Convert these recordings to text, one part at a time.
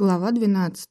Глава 12.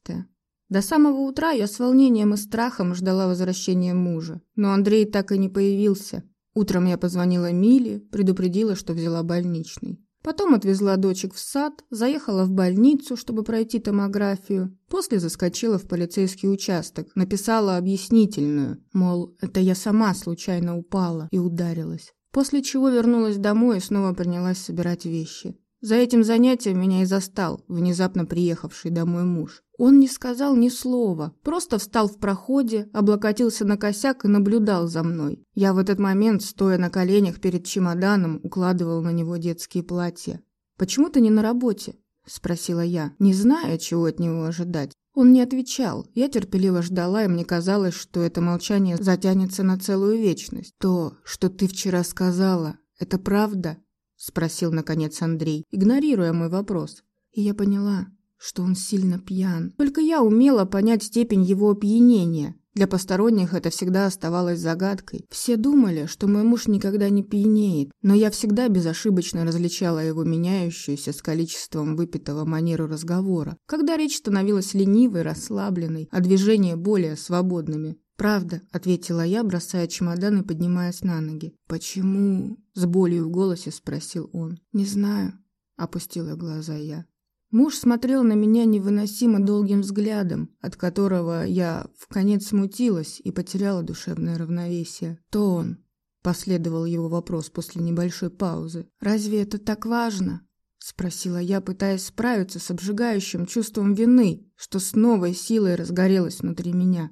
До самого утра я с волнением и страхом ждала возвращения мужа, но Андрей так и не появился. Утром я позвонила Миле, предупредила, что взяла больничный. Потом отвезла дочек в сад, заехала в больницу, чтобы пройти томографию. После заскочила в полицейский участок, написала объяснительную, мол, это я сама случайно упала и ударилась. После чего вернулась домой и снова принялась собирать вещи. За этим занятием меня и застал внезапно приехавший домой муж. Он не сказал ни слова, просто встал в проходе, облокотился на косяк и наблюдал за мной. Я в этот момент, стоя на коленях перед чемоданом, укладывал на него детские платья. «Почему ты не на работе?» – спросила я, не зная, чего от него ожидать. Он не отвечал. Я терпеливо ждала, и мне казалось, что это молчание затянется на целую вечность. «То, что ты вчера сказала, это правда?» – спросил, наконец, Андрей, игнорируя мой вопрос. И я поняла, что он сильно пьян. Только я умела понять степень его опьянения. Для посторонних это всегда оставалось загадкой. Все думали, что мой муж никогда не пьянеет, но я всегда безошибочно различала его меняющуюся с количеством выпитого манеру разговора, когда речь становилась ленивой, расслабленной, а движения более свободными. «Правда», — ответила я, бросая чемодан и поднимаясь на ноги. «Почему?» — с болью в голосе спросил он. «Не знаю», — опустила глаза я. Муж смотрел на меня невыносимо долгим взглядом, от которого я в конец смутилась и потеряла душевное равновесие. «То он?» — последовал его вопрос после небольшой паузы. «Разве это так важно?» — спросила я, пытаясь справиться с обжигающим чувством вины, что с новой силой разгорелось внутри меня.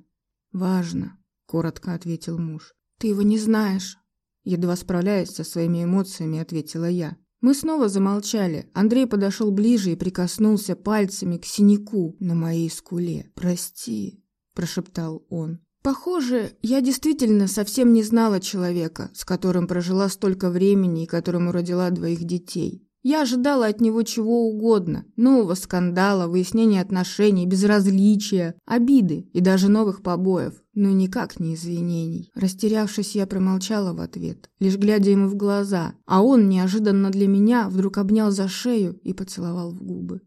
«Важно», — коротко ответил муж. «Ты его не знаешь». Едва справляясь со своими эмоциями, ответила я. Мы снова замолчали. Андрей подошел ближе и прикоснулся пальцами к синяку на моей скуле. «Прости», – прошептал он. Похоже, я действительно совсем не знала человека, с которым прожила столько времени и которому родила двоих детей. Я ожидала от него чего угодно. Нового скандала, выяснения отношений, безразличия, обиды и даже новых побоев. Но никак не извинений. Растерявшись, я промолчала в ответ, лишь глядя ему в глаза. А он, неожиданно для меня, вдруг обнял за шею и поцеловал в губы.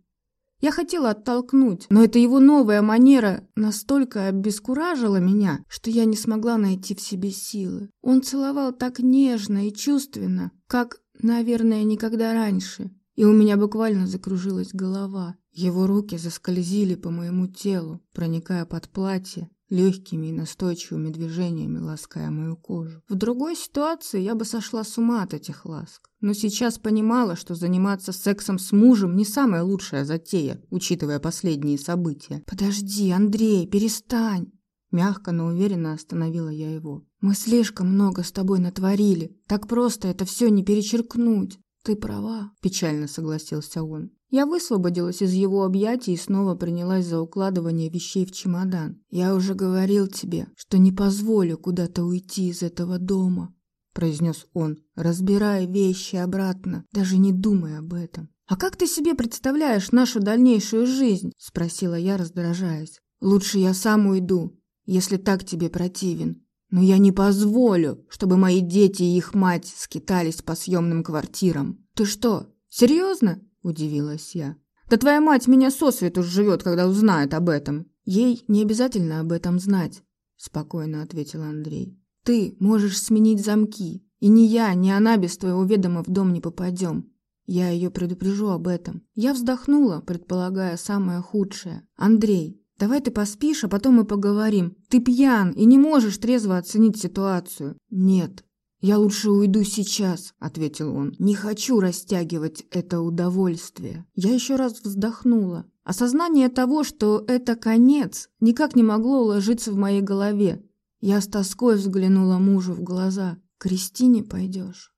Я хотела оттолкнуть, но эта его новая манера настолько обескуражила меня, что я не смогла найти в себе силы. Он целовал так нежно и чувственно, как Наверное, никогда раньше. И у меня буквально закружилась голова. Его руки заскользили по моему телу, проникая под платье, легкими и настойчивыми движениями лаская мою кожу. В другой ситуации я бы сошла с ума от этих ласк. Но сейчас понимала, что заниматься сексом с мужем не самая лучшая затея, учитывая последние события. «Подожди, Андрей, перестань!» Мягко, но уверенно остановила я его. «Мы слишком много с тобой натворили. Так просто это все не перечеркнуть». «Ты права», – печально согласился он. Я высвободилась из его объятий и снова принялась за укладывание вещей в чемодан. «Я уже говорил тебе, что не позволю куда-то уйти из этого дома», – произнес он, разбирая вещи обратно, даже не думая об этом. «А как ты себе представляешь нашу дальнейшую жизнь?» – спросила я, раздражаясь. «Лучше я сам уйду, если так тебе противен. Но я не позволю, чтобы мои дети и их мать скитались по съемным квартирам. Ты что, серьезно? Удивилась я. Да твоя мать меня сосвету живет, когда узнает об этом. Ей не обязательно об этом знать, спокойно ответил Андрей. Ты можешь сменить замки, и ни я, ни она без твоего ведома в дом не попадем. Я ее предупрежу об этом. Я вздохнула, предполагая самое худшее. Андрей, Давай ты поспишь, а потом мы поговорим. Ты пьян и не можешь трезво оценить ситуацию. Нет, я лучше уйду сейчас, ответил он. Не хочу растягивать это удовольствие. Я еще раз вздохнула. Осознание того, что это конец, никак не могло уложиться в моей голове. Я с тоской взглянула мужу в глаза. «К Кристине пойдешь?»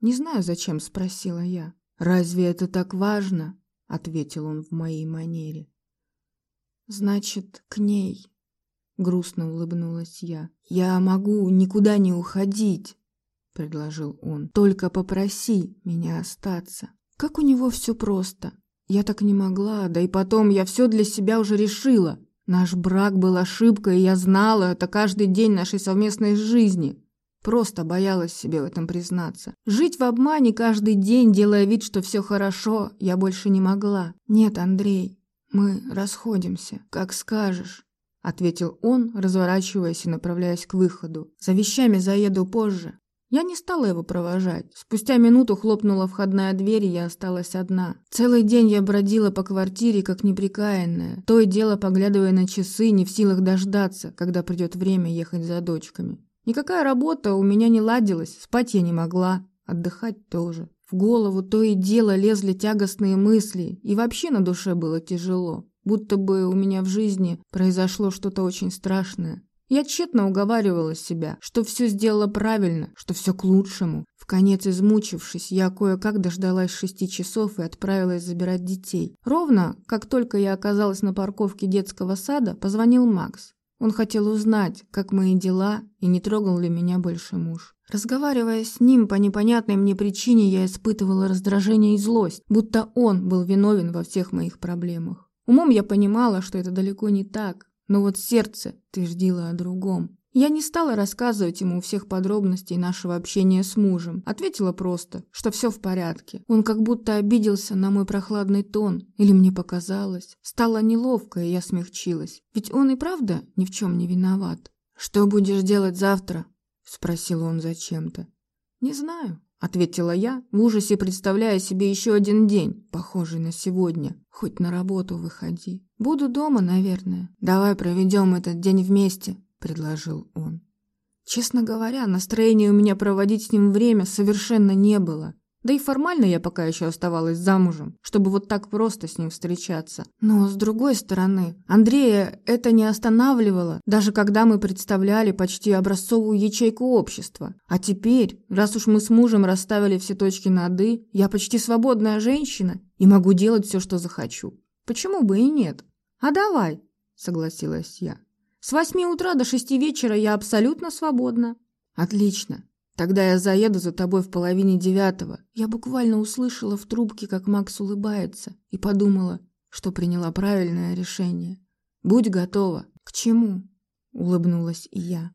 «Не знаю, зачем», — спросила я. «Разве это так важно?» — ответил он в моей манере. Значит, к ней. Грустно улыбнулась я. Я могу никуда не уходить, предложил он. Только попроси меня остаться. Как у него все просто. Я так не могла, да и потом я все для себя уже решила. Наш брак был ошибкой, и я знала это каждый день нашей совместной жизни. Просто боялась себе в этом признаться. Жить в обмане каждый день, делая вид, что все хорошо, я больше не могла. Нет, Андрей, Мы расходимся, как скажешь. — ответил он, разворачиваясь и направляясь к выходу. «За вещами заеду позже». Я не стала его провожать. Спустя минуту хлопнула входная дверь, и я осталась одна. Целый день я бродила по квартире, как неприкаянная, то и дело поглядывая на часы, не в силах дождаться, когда придет время ехать за дочками. Никакая работа у меня не ладилась, спать я не могла, отдыхать тоже. В голову то и дело лезли тягостные мысли, и вообще на душе было тяжело. Будто бы у меня в жизни произошло что-то очень страшное. Я тщетно уговаривала себя, что все сделала правильно, что все к лучшему. В конец измучившись, я кое-как дождалась шести часов и отправилась забирать детей. Ровно, как только я оказалась на парковке детского сада, позвонил Макс. Он хотел узнать, как мои дела и не трогал ли меня больше муж. Разговаривая с ним по непонятной мне причине, я испытывала раздражение и злость, будто он был виновен во всех моих проблемах. Умом я понимала, что это далеко не так, но вот сердце твердило о другом. Я не стала рассказывать ему всех подробностей нашего общения с мужем. Ответила просто, что все в порядке. Он как будто обиделся на мой прохладный тон. Или мне показалось. Стало неловко, и я смягчилась. Ведь он и правда ни в чем не виноват. «Что будешь делать завтра?» – спросил он зачем-то. «Не знаю», ответила я, в ужасе представляя себе еще один день, похожий на сегодня. Хоть на работу выходи. Буду дома, наверное. Давай проведем этот день вместе, предложил он. Честно говоря, настроения у меня проводить с ним время совершенно не было. Да и формально я пока еще оставалась замужем, чтобы вот так просто с ним встречаться. Но, с другой стороны, Андрея это не останавливало, даже когда мы представляли почти образцовую ячейку общества. А теперь, раз уж мы с мужем расставили все точки над «и», я почти свободная женщина и могу делать все, что захочу. Почему бы и нет? А давай, согласилась я. С восьми утра до шести вечера я абсолютно свободна. Отлично. Тогда я заеду за тобой в половине девятого. Я буквально услышала в трубке, как Макс улыбается, и подумала, что приняла правильное решение. Будь готова. К чему? Улыбнулась и я.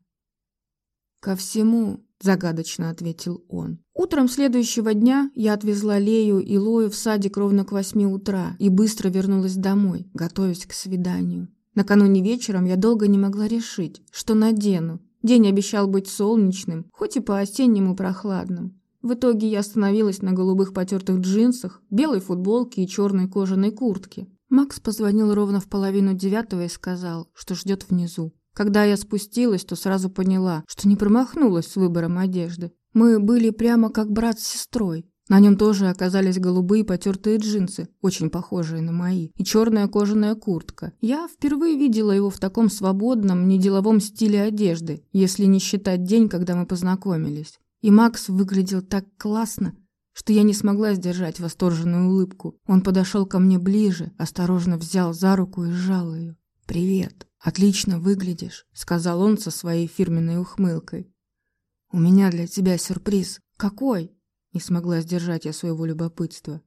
Ко всему, загадочно ответил он. Утром следующего дня я отвезла Лею и Лою в садик ровно к восьми утра и быстро вернулась домой, готовясь к свиданию. Накануне вечером я долго не могла решить, что надену, День обещал быть солнечным, хоть и по-осеннему прохладным. В итоге я остановилась на голубых потертых джинсах, белой футболке и черной кожаной куртке. Макс позвонил ровно в половину девятого и сказал, что ждет внизу. Когда я спустилась, то сразу поняла, что не промахнулась с выбором одежды. Мы были прямо как брат с сестрой. На нем тоже оказались голубые потертые джинсы, очень похожие на мои, и черная кожаная куртка. Я впервые видела его в таком свободном, неделовом стиле одежды, если не считать день, когда мы познакомились. И Макс выглядел так классно, что я не смогла сдержать восторженную улыбку. Он подошел ко мне ближе, осторожно взял за руку и сжал ее. «Привет, отлично выглядишь», — сказал он со своей фирменной ухмылкой. «У меня для тебя сюрприз». «Какой?» Не смогла сдержать я своего любопытства.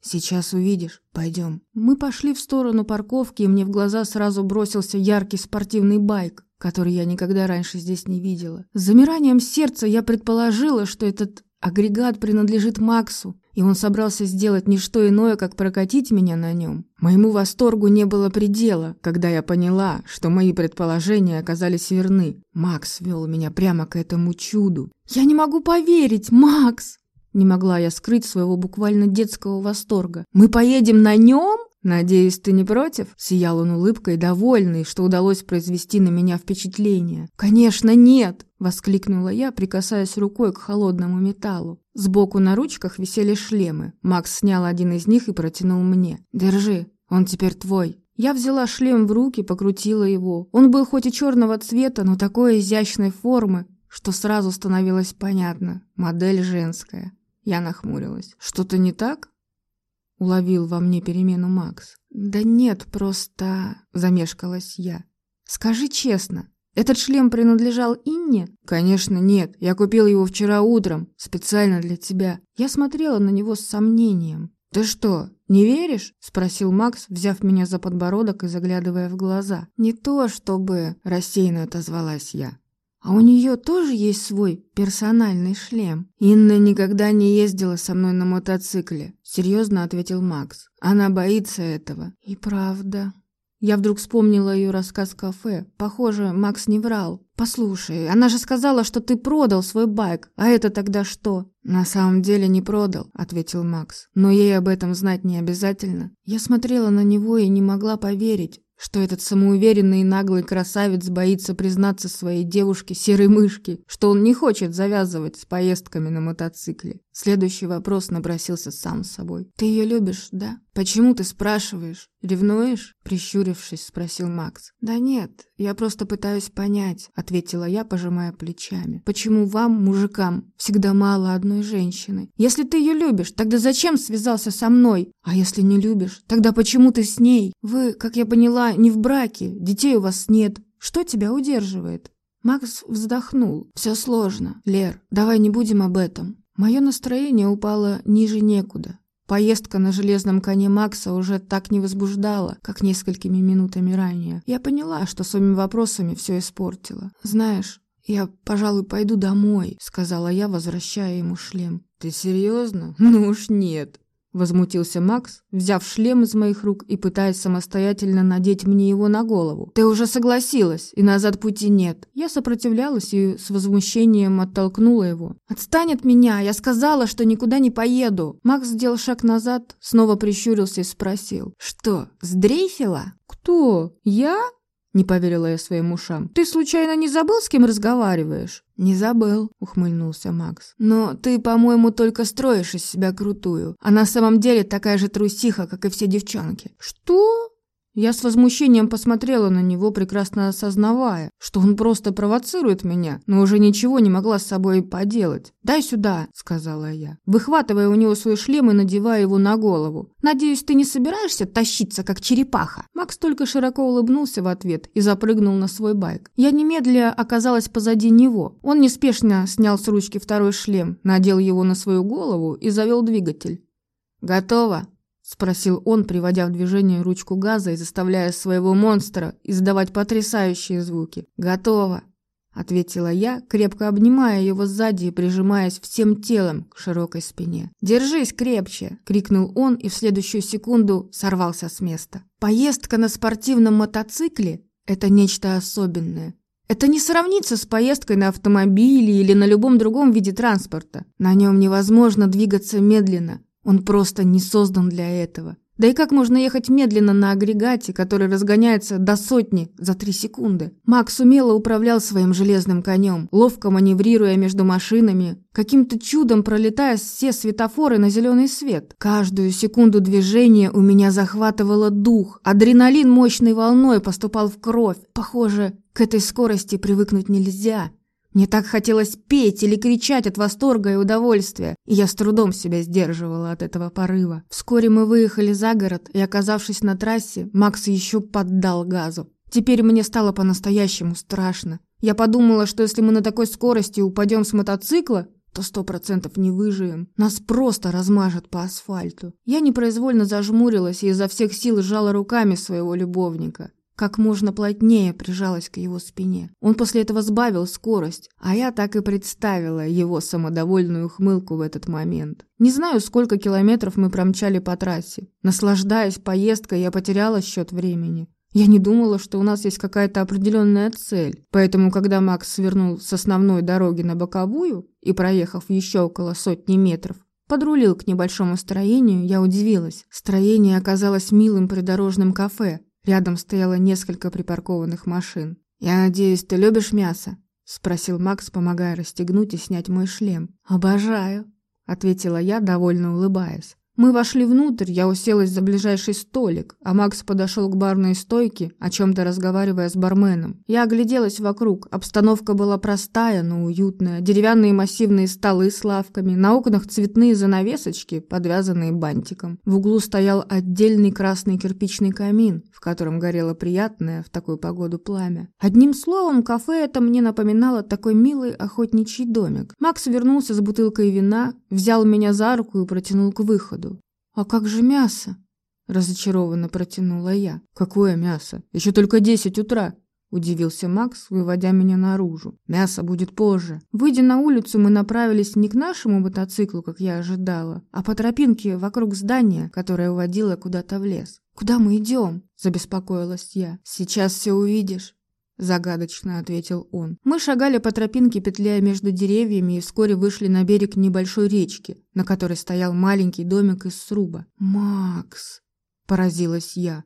«Сейчас увидишь. Пойдем». Мы пошли в сторону парковки, и мне в глаза сразу бросился яркий спортивный байк, который я никогда раньше здесь не видела. С замиранием сердца я предположила, что этот агрегат принадлежит Максу, и он собрался сделать не что иное, как прокатить меня на нем. Моему восторгу не было предела, когда я поняла, что мои предположения оказались верны. Макс вел меня прямо к этому чуду. «Я не могу поверить, Макс!» Не могла я скрыть своего буквально детского восторга. «Мы поедем на нем?» «Надеюсь, ты не против?» Сиял он улыбкой, довольный, что удалось произвести на меня впечатление. «Конечно, нет!» — воскликнула я, прикасаясь рукой к холодному металлу. Сбоку на ручках висели шлемы. Макс снял один из них и протянул мне. «Держи, он теперь твой». Я взяла шлем в руки, покрутила его. Он был хоть и черного цвета, но такой изящной формы, что сразу становилось понятно. Модель женская. Я нахмурилась. «Что-то не так?» Уловил во мне перемену Макс. «Да нет, просто...» — замешкалась я. «Скажи честно, этот шлем принадлежал Инне?» «Конечно нет. Я купил его вчера утром, специально для тебя». Я смотрела на него с сомнением. «Ты что, не веришь?» — спросил Макс, взяв меня за подбородок и заглядывая в глаза. «Не то чтобы...» — рассеянно отозвалась я. А у нее тоже есть свой персональный шлем. Инна никогда не ездила со мной на мотоцикле, серьезно ответил Макс. Она боится этого. И правда. Я вдруг вспомнила ее рассказ в кафе. Похоже, Макс не врал. «Послушай, она же сказала, что ты продал свой байк, а это тогда что?» «На самом деле не продал», — ответил Макс. «Но ей об этом знать не обязательно». Я смотрела на него и не могла поверить что этот самоуверенный и наглый красавец боится признаться своей девушке серой мышке, что он не хочет завязывать с поездками на мотоцикле. Следующий вопрос набросился сам собой. «Ты ее любишь, да? Почему ты спрашиваешь? Ревнуешь?» Прищурившись, спросил Макс. «Да нет, я просто пытаюсь понять», — ответила я, пожимая плечами. «Почему вам, мужикам, всегда мало одной женщины? Если ты ее любишь, тогда зачем связался со мной? А если не любишь, тогда почему ты с ней? Вы, как я поняла, не в браке, детей у вас нет. Что тебя удерживает?» Макс вздохнул. «Все сложно. Лер, давай не будем об этом. Мое настроение упало ниже некуда. Поездка на железном коне Макса уже так не возбуждала, как несколькими минутами ранее. Я поняла, что своими вопросами все испортила. «Знаешь, я, пожалуй, пойду домой», — сказала я, возвращая ему шлем. «Ты серьезно? Ну уж нет», Возмутился Макс, взяв шлем из моих рук и пытаясь самостоятельно надеть мне его на голову. «Ты уже согласилась, и назад пути нет». Я сопротивлялась и с возмущением оттолкнула его. «Отстань от меня! Я сказала, что никуда не поеду!» Макс сделал шаг назад, снова прищурился и спросил. «Что, сдрейфила?» «Кто? Я?» Не поверила я своим ушам. «Ты случайно не забыл, с кем разговариваешь?» «Не забыл», — ухмыльнулся Макс. «Но ты, по-моему, только строишь из себя крутую, а на самом деле такая же трусиха, как и все девчонки». «Что?» Я с возмущением посмотрела на него, прекрасно осознавая, что он просто провоцирует меня, но уже ничего не могла с собой поделать. «Дай сюда», — сказала я, выхватывая у него свой шлем и надевая его на голову. «Надеюсь, ты не собираешься тащиться, как черепаха?» Макс только широко улыбнулся в ответ и запрыгнул на свой байк. Я немедля оказалась позади него. Он неспешно снял с ручки второй шлем, надел его на свою голову и завел двигатель. «Готово», — спросил он, приводя в движение ручку газа и заставляя своего монстра издавать потрясающие звуки. «Готово», — ответила я, крепко обнимая его сзади и прижимаясь всем телом к широкой спине. «Держись крепче!» — крикнул он и в следующую секунду сорвался с места. «Поездка на спортивном мотоцикле — это нечто особенное. Это не сравнится с поездкой на автомобиле или на любом другом виде транспорта. На нем невозможно двигаться медленно, он просто не создан для этого. Да и как можно ехать медленно на агрегате, который разгоняется до сотни за три секунды? Макс умело управлял своим железным конем, ловко маневрируя между машинами, каким-то чудом пролетая все светофоры на зеленый свет. Каждую секунду движения у меня захватывало дух, адреналин мощной волной поступал в кровь. Похоже, к этой скорости привыкнуть нельзя. Мне так хотелось петь или кричать от восторга и удовольствия, и я с трудом себя сдерживала от этого порыва. Вскоре мы выехали за город, и, оказавшись на трассе, Макс еще поддал газу. Теперь мне стало по-настоящему страшно. Я подумала, что если мы на такой скорости упадем с мотоцикла, то сто процентов не выживем. Нас просто размажет по асфальту. Я непроизвольно зажмурилась и изо всех сил сжала руками своего любовника как можно плотнее прижалась к его спине. Он после этого сбавил скорость, а я так и представила его самодовольную ухмылку в этот момент. Не знаю, сколько километров мы промчали по трассе. Наслаждаясь поездкой, я потеряла счет времени. Я не думала, что у нас есть какая-то определенная цель, поэтому, когда Макс свернул с основной дороги на боковую и, проехав еще около сотни метров, подрулил к небольшому строению, я удивилась. Строение оказалось милым придорожным кафе, Рядом стояло несколько припаркованных машин. «Я надеюсь, ты любишь мясо?» — спросил Макс, помогая расстегнуть и снять мой шлем. «Обожаю», — ответила я, довольно улыбаясь. Мы вошли внутрь, я уселась за ближайший столик, а Макс подошел к барной стойке, о чем-то разговаривая с барменом. Я огляделась вокруг. Обстановка была простая, но уютная. Деревянные массивные столы с лавками, на окнах цветные занавесочки, подвязанные бантиком. В углу стоял отдельный красный кирпичный камин, в котором горело приятное в такую погоду пламя. Одним словом, кафе это мне напоминало такой милый охотничий домик. Макс вернулся с бутылкой вина, взял меня за руку и протянул к выходу. «А как же мясо?» – разочарованно протянула я. «Какое мясо? Еще только десять утра!» Удивился Макс, выводя меня наружу. Мясо будет позже. Выйдя на улицу, мы направились не к нашему мотоциклу, как я ожидала, а по тропинке вокруг здания, которое уводило куда-то в лес. «Куда мы идем?» – забеспокоилась я. «Сейчас все увидишь». Загадочно ответил он. Мы шагали по тропинке, петляя между деревьями, и вскоре вышли на берег небольшой речки, на которой стоял маленький домик из сруба. «Макс!» – поразилась я.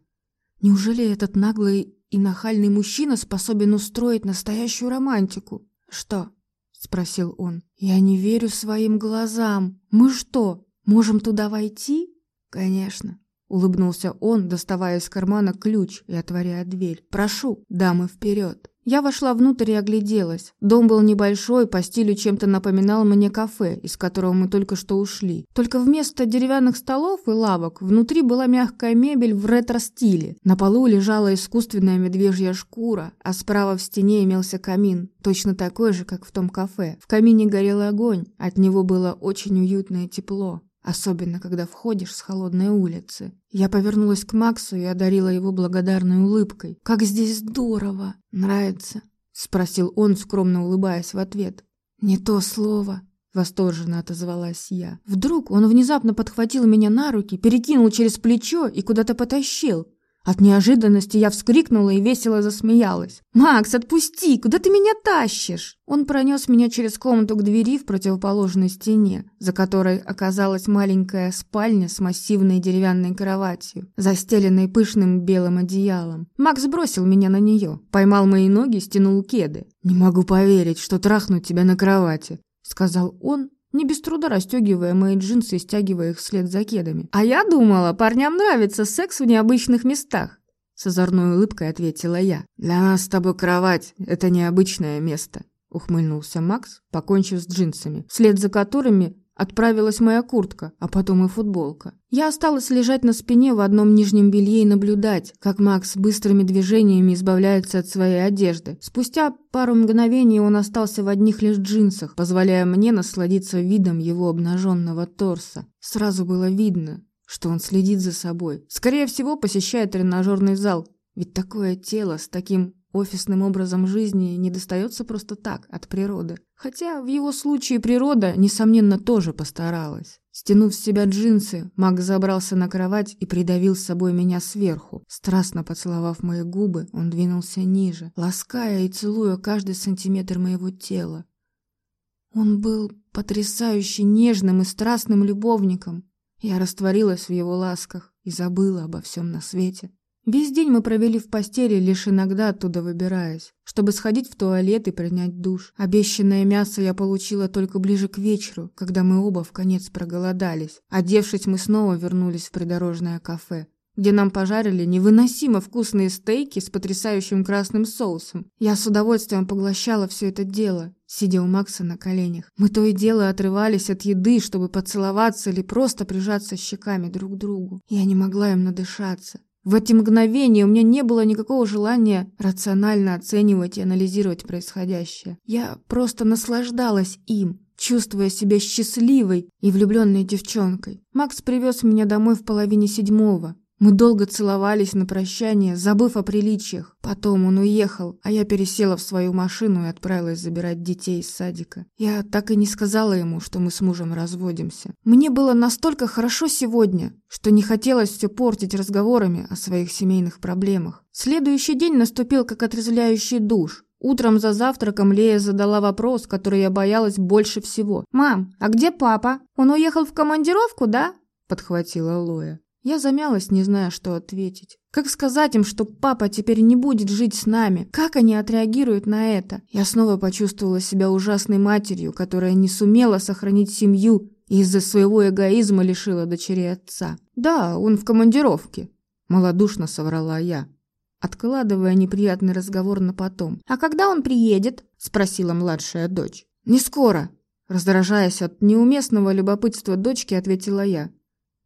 «Неужели этот наглый и нахальный мужчина способен устроить настоящую романтику?» «Что?» – спросил он. «Я не верю своим глазам. Мы что, можем туда войти?» «Конечно. Улыбнулся он, доставая из кармана ключ и отворяя дверь. «Прошу, дамы, вперед!» Я вошла внутрь и огляделась. Дом был небольшой, по стилю чем-то напоминал мне кафе, из которого мы только что ушли. Только вместо деревянных столов и лавок внутри была мягкая мебель в ретро-стиле. На полу лежала искусственная медвежья шкура, а справа в стене имелся камин, точно такой же, как в том кафе. В камине горел огонь, от него было очень уютное тепло. Особенно, когда входишь с холодной улицы. Я повернулась к Максу и одарила его благодарной улыбкой. «Как здесь здорово! Нравится?» Спросил он, скромно улыбаясь в ответ. «Не то слово!» Восторженно отозвалась я. Вдруг он внезапно подхватил меня на руки, перекинул через плечо и куда-то потащил. От неожиданности я вскрикнула и весело засмеялась. «Макс, отпусти! Куда ты меня тащишь?» Он пронес меня через комнату к двери в противоположной стене, за которой оказалась маленькая спальня с массивной деревянной кроватью, застеленной пышным белым одеялом. Макс бросил меня на нее, поймал мои ноги, стянул кеды. «Не могу поверить, что трахну тебя на кровати», — сказал он не без труда расстегивая мои джинсы и стягивая их вслед за кедами. «А я думала, парням нравится секс в необычных местах», — с озорной улыбкой ответила я. «Для нас с тобой кровать — это необычное место», — ухмыльнулся Макс, покончив с джинсами, вслед за которыми Отправилась моя куртка, а потом и футболка. Я осталась лежать на спине в одном нижнем белье и наблюдать, как Макс быстрыми движениями избавляется от своей одежды. Спустя пару мгновений он остался в одних лишь джинсах, позволяя мне насладиться видом его обнаженного торса. Сразу было видно, что он следит за собой. Скорее всего, посещает тренажерный зал. Ведь такое тело с таким Офисным образом жизни не достается просто так, от природы. Хотя в его случае природа, несомненно, тоже постаралась. Стянув с себя джинсы, Мак забрался на кровать и придавил с собой меня сверху. Страстно поцеловав мои губы, он двинулся ниже, лаская и целуя каждый сантиметр моего тела. Он был потрясающе нежным и страстным любовником. Я растворилась в его ласках и забыла обо всем на свете. Весь день мы провели в постели, лишь иногда оттуда выбираясь, чтобы сходить в туалет и принять душ. Обещанное мясо я получила только ближе к вечеру, когда мы оба в конец проголодались. Одевшись, мы снова вернулись в придорожное кафе, где нам пожарили невыносимо вкусные стейки с потрясающим красным соусом. Я с удовольствием поглощала все это дело, сидя у Макса на коленях. Мы то и дело отрывались от еды, чтобы поцеловаться или просто прижаться щеками друг к другу. Я не могла им надышаться. В эти мгновения у меня не было никакого желания рационально оценивать и анализировать происходящее. Я просто наслаждалась им, чувствуя себя счастливой и влюбленной девчонкой. Макс привез меня домой в половине седьмого. Мы долго целовались на прощание, забыв о приличиях. Потом он уехал, а я пересела в свою машину и отправилась забирать детей из садика. Я так и не сказала ему, что мы с мужем разводимся. Мне было настолько хорошо сегодня, что не хотелось все портить разговорами о своих семейных проблемах. Следующий день наступил как отрезвляющий душ. Утром за завтраком Лея задала вопрос, который я боялась больше всего. «Мам, а где папа? Он уехал в командировку, да?» – подхватила Лоя. Я замялась, не зная, что ответить. Как сказать им, что папа теперь не будет жить с нами? Как они отреагируют на это? Я снова почувствовала себя ужасной матерью, которая не сумела сохранить семью и из-за своего эгоизма лишила дочерей отца. Да, он в командировке, малодушно соврала я, откладывая неприятный разговор на потом. А когда он приедет? спросила младшая дочь. Не скоро, раздражаясь от неуместного любопытства дочки, ответила я.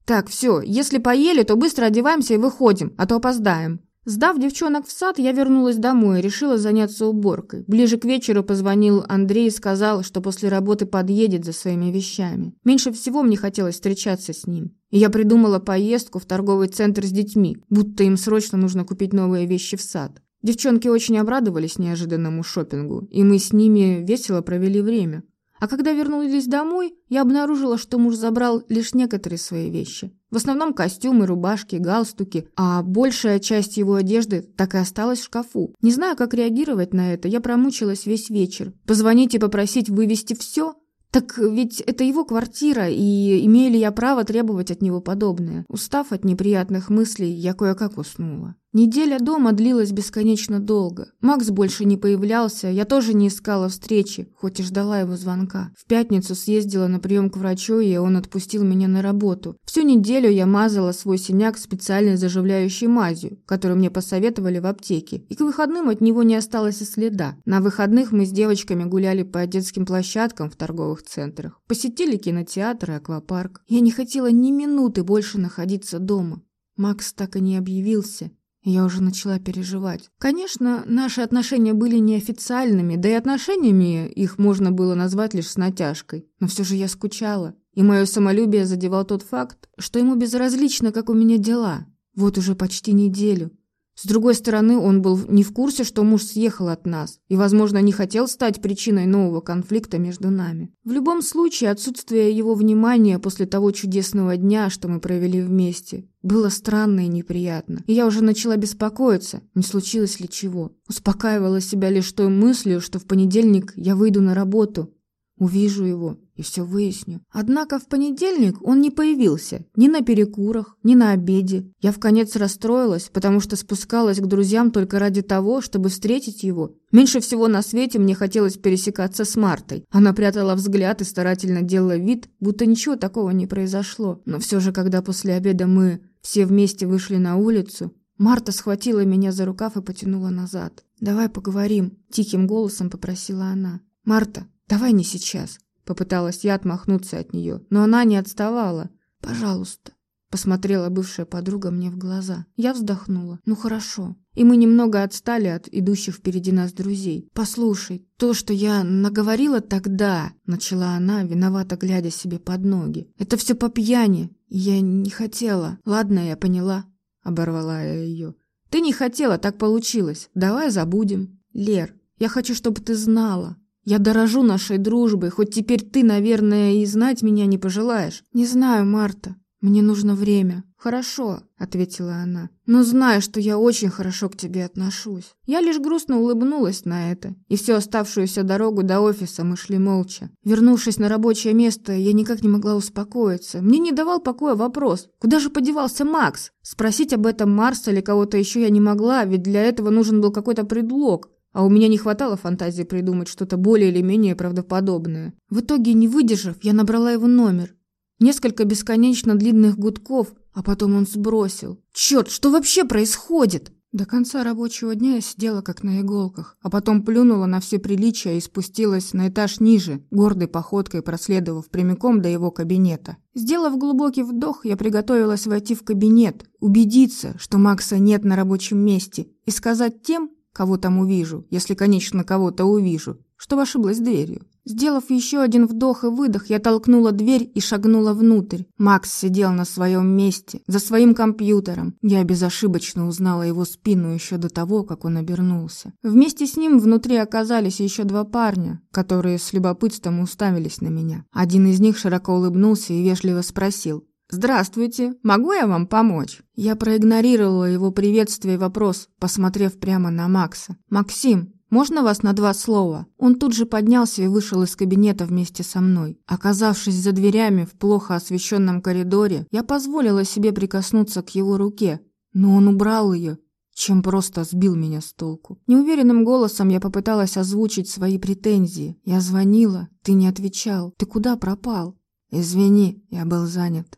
«Так, все, если поели, то быстро одеваемся и выходим, а то опоздаем». Сдав девчонок в сад, я вернулась домой и решила заняться уборкой. Ближе к вечеру позвонил Андрей и сказал, что после работы подъедет за своими вещами. Меньше всего мне хотелось встречаться с ним. И я придумала поездку в торговый центр с детьми, будто им срочно нужно купить новые вещи в сад. Девчонки очень обрадовались неожиданному шопингу, и мы с ними весело провели время. А когда вернулись домой, я обнаружила, что муж забрал лишь некоторые свои вещи. В основном костюмы, рубашки, галстуки, а большая часть его одежды так и осталась в шкафу. Не знаю, как реагировать на это, я промучилась весь вечер. Позвонить и попросить вывести все? Так ведь это его квартира, и имею ли я право требовать от него подобное? Устав от неприятных мыслей, я кое-как уснула. Неделя дома длилась бесконечно долго. Макс больше не появлялся, я тоже не искала встречи, хоть и ждала его звонка. В пятницу съездила на прием к врачу, и он отпустил меня на работу. Всю неделю я мазала свой синяк специальной заживляющей мазью, которую мне посоветовали в аптеке, и к выходным от него не осталось и следа. На выходных мы с девочками гуляли по детским площадкам в торговых центрах, посетили кинотеатр и аквапарк. Я не хотела ни минуты больше находиться дома. Макс так и не объявился. Я уже начала переживать. Конечно, наши отношения были неофициальными, да и отношениями их можно было назвать лишь с натяжкой. Но все же я скучала. И мое самолюбие задевал тот факт, что ему безразлично, как у меня дела. Вот уже почти неделю. С другой стороны, он был не в курсе, что муж съехал от нас и, возможно, не хотел стать причиной нового конфликта между нами. В любом случае, отсутствие его внимания после того чудесного дня, что мы провели вместе, было странно и неприятно. И я уже начала беспокоиться, не случилось ли чего. Успокаивала себя лишь той мыслью, что в понедельник я выйду на работу, увижу его и все выясню. Однако в понедельник он не появился ни на перекурах, ни на обеде. Я в конец расстроилась, потому что спускалась к друзьям только ради того, чтобы встретить его. Меньше всего на свете мне хотелось пересекаться с Мартой. Она прятала взгляд и старательно делала вид, будто ничего такого не произошло. Но все же, когда после обеда мы все вместе вышли на улицу, Марта схватила меня за рукав и потянула назад. «Давай поговорим», – тихим голосом попросила она. «Марта, давай не сейчас. Попыталась я отмахнуться от нее, но она не отставала. «Пожалуйста», — посмотрела бывшая подруга мне в глаза. Я вздохнула. «Ну хорошо». И мы немного отстали от идущих впереди нас друзей. «Послушай, то, что я наговорила тогда», — начала она, виновато глядя себе под ноги. «Это все по пьяни. Я не хотела». «Ладно, я поняла», — оборвала я ее. «Ты не хотела, так получилось. Давай забудем». «Лер, я хочу, чтобы ты знала. Я дорожу нашей дружбой, хоть теперь ты, наверное, и знать меня не пожелаешь. Не знаю, Марта. Мне нужно время. Хорошо, ответила она. Но знай, что я очень хорошо к тебе отношусь. Я лишь грустно улыбнулась на это, и всю оставшуюся дорогу до офиса мы шли молча. Вернувшись на рабочее место, я никак не могла успокоиться. Мне не давал покоя вопрос: куда же подевался Макс? Спросить об этом Марса или кого-то еще я не могла, ведь для этого нужен был какой-то предлог. А у меня не хватало фантазии придумать что-то более или менее правдоподобное. В итоге, не выдержав, я набрала его номер. Несколько бесконечно длинных гудков, а потом он сбросил. Черт, что вообще происходит? До конца рабочего дня я сидела как на иголках, а потом плюнула на все приличия и спустилась на этаж ниже, гордой походкой проследовав прямиком до его кабинета. Сделав глубокий вдох, я приготовилась войти в кабинет, убедиться, что Макса нет на рабочем месте, и сказать тем, кого там увижу, если, конечно, кого-то увижу, что ошиблась дверью. Сделав еще один вдох и выдох, я толкнула дверь и шагнула внутрь. Макс сидел на своем месте, за своим компьютером. Я безошибочно узнала его спину еще до того, как он обернулся. Вместе с ним внутри оказались еще два парня, которые с любопытством уставились на меня. Один из них широко улыбнулся и вежливо спросил, «Здравствуйте, могу я вам помочь?» Я проигнорировала его приветствие и вопрос, посмотрев прямо на Макса. «Максим, можно вас на два слова?» Он тут же поднялся и вышел из кабинета вместе со мной. Оказавшись за дверями в плохо освещенном коридоре, я позволила себе прикоснуться к его руке, но он убрал ее, чем просто сбил меня с толку. Неуверенным голосом я попыталась озвучить свои претензии. Я звонила, ты не отвечал. Ты куда пропал? Извини, я был занят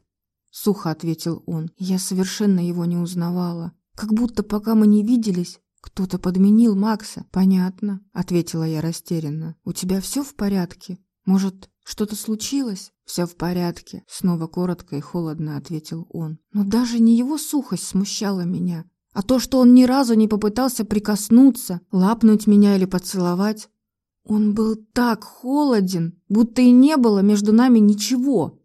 сухо ответил он. Я совершенно его не узнавала. Как будто пока мы не виделись, кто-то подменил Макса. Понятно, ответила я растерянно. У тебя все в порядке? Может, что-то случилось? Все в порядке, снова коротко и холодно ответил он. Но даже не его сухость смущала меня, а то, что он ни разу не попытался прикоснуться, лапнуть меня или поцеловать. Он был так холоден, будто и не было между нами ничего.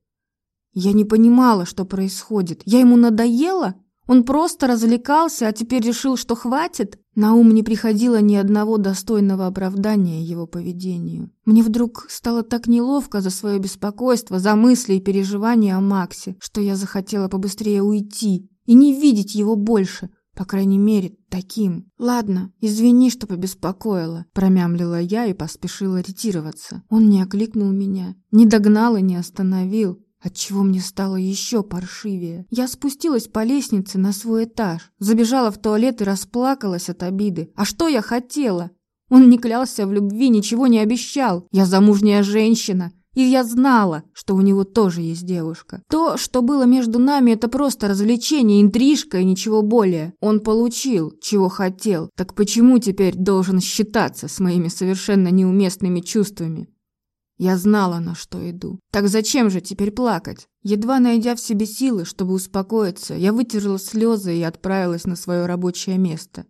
Я не понимала, что происходит. Я ему надоела? Он просто развлекался, а теперь решил, что хватит? На ум не приходило ни одного достойного оправдания его поведению. Мне вдруг стало так неловко за свое беспокойство, за мысли и переживания о Максе, что я захотела побыстрее уйти и не видеть его больше, по крайней мере, таким. «Ладно, извини, что побеспокоила», – промямлила я и поспешила ретироваться. Он не окликнул меня, не догнал и не остановил, отчего мне стало еще паршивее. Я спустилась по лестнице на свой этаж, забежала в туалет и расплакалась от обиды. А что я хотела? Он не клялся в любви, ничего не обещал. Я замужняя женщина, и я знала, что у него тоже есть девушка. То, что было между нами, это просто развлечение, интрижка и ничего более. Он получил, чего хотел. Так почему теперь должен считаться с моими совершенно неуместными чувствами? Я знала, на что иду. Так зачем же теперь плакать? Едва найдя в себе силы, чтобы успокоиться, я вытерла слезы и отправилась на свое рабочее место.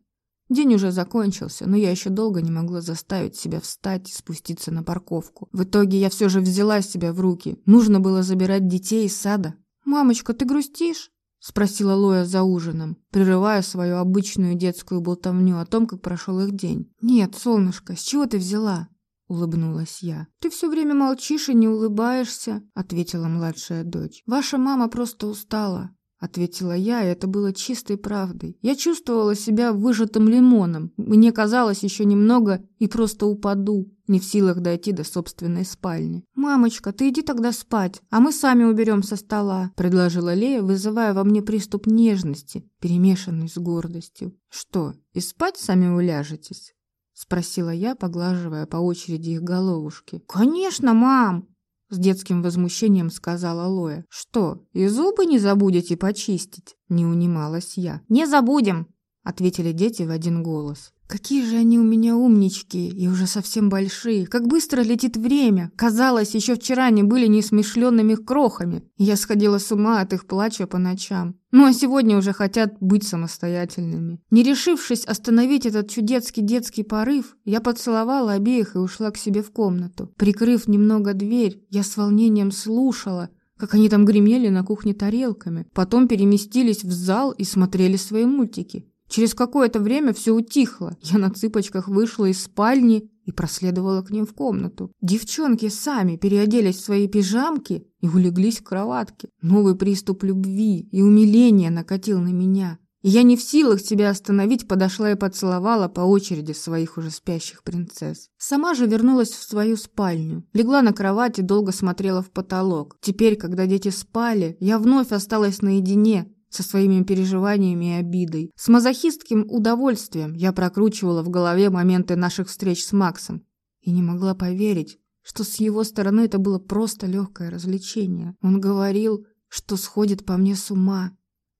День уже закончился, но я еще долго не могла заставить себя встать и спуститься на парковку. В итоге я все же взяла себя в руки. Нужно было забирать детей из сада. «Мамочка, ты грустишь?» – спросила Лоя за ужином, прерывая свою обычную детскую болтовню о том, как прошел их день. «Нет, солнышко, с чего ты взяла?» – улыбнулась я. «Ты все время молчишь и не улыбаешься», – ответила младшая дочь. «Ваша мама просто устала ответила я, и это было чистой правдой. Я чувствовала себя выжатым лимоном. Мне казалось еще немного и просто упаду, не в силах дойти до собственной спальни. «Мамочка, ты иди тогда спать, а мы сами уберем со стола», — предложила Лея, вызывая во мне приступ нежности, перемешанный с гордостью. «Что, и спать сами уляжетесь?» — спросила я, поглаживая по очереди их головушки. «Конечно, мам!» С детским возмущением сказала Лоя. «Что, и зубы не забудете почистить?» Не унималась я. «Не забудем!» Ответили дети в один голос. Какие же они у меня умнички и уже совсем большие. Как быстро летит время. Казалось, еще вчера они были несмышленными крохами. Я сходила с ума от их плача по ночам. Ну а сегодня уже хотят быть самостоятельными. Не решившись остановить этот чудесский детский порыв, я поцеловала обеих и ушла к себе в комнату. Прикрыв немного дверь, я с волнением слушала, как они там гремели на кухне тарелками. Потом переместились в зал и смотрели свои мультики. Через какое-то время все утихло. Я на цыпочках вышла из спальни и проследовала к ним в комнату. Девчонки сами переоделись в свои пижамки и улеглись в кроватке. Новый приступ любви и умиления накатил на меня. И я не в силах себя остановить, подошла и поцеловала по очереди своих уже спящих принцесс. Сама же вернулась в свою спальню. Легла на кровать и долго смотрела в потолок. Теперь, когда дети спали, я вновь осталась наедине со своими переживаниями и обидой. С мазохистским удовольствием я прокручивала в голове моменты наших встреч с Максом и не могла поверить, что с его стороны это было просто легкое развлечение. Он говорил, что сходит по мне с ума.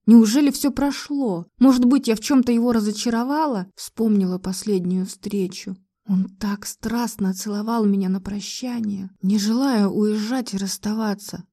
Неужели все прошло? Может быть, я в чем-то его разочаровала? Вспомнила последнюю встречу. Он так страстно целовал меня на прощание, не желая уезжать и расставаться.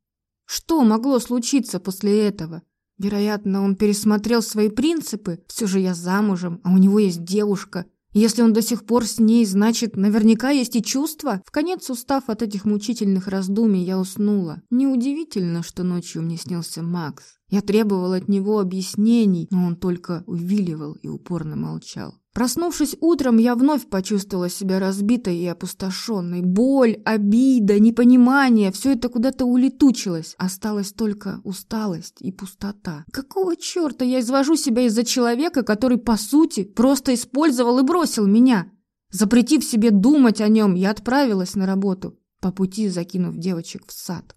Что могло случиться после этого? Вероятно, он пересмотрел свои принципы. Все же я замужем, а у него есть девушка. Если он до сих пор с ней, значит, наверняка есть и чувства. В конец устав от этих мучительных раздумий, я уснула. Неудивительно, что ночью мне снился Макс. Я требовала от него объяснений, но он только увиливал и упорно молчал. Проснувшись утром, я вновь почувствовала себя разбитой и опустошенной. Боль, обида, непонимание – все это куда-то улетучилось. Осталась только усталость и пустота. Какого черта я извожу себя из-за человека, который, по сути, просто использовал и бросил меня? Запретив себе думать о нем, я отправилась на работу, по пути закинув девочек в сад.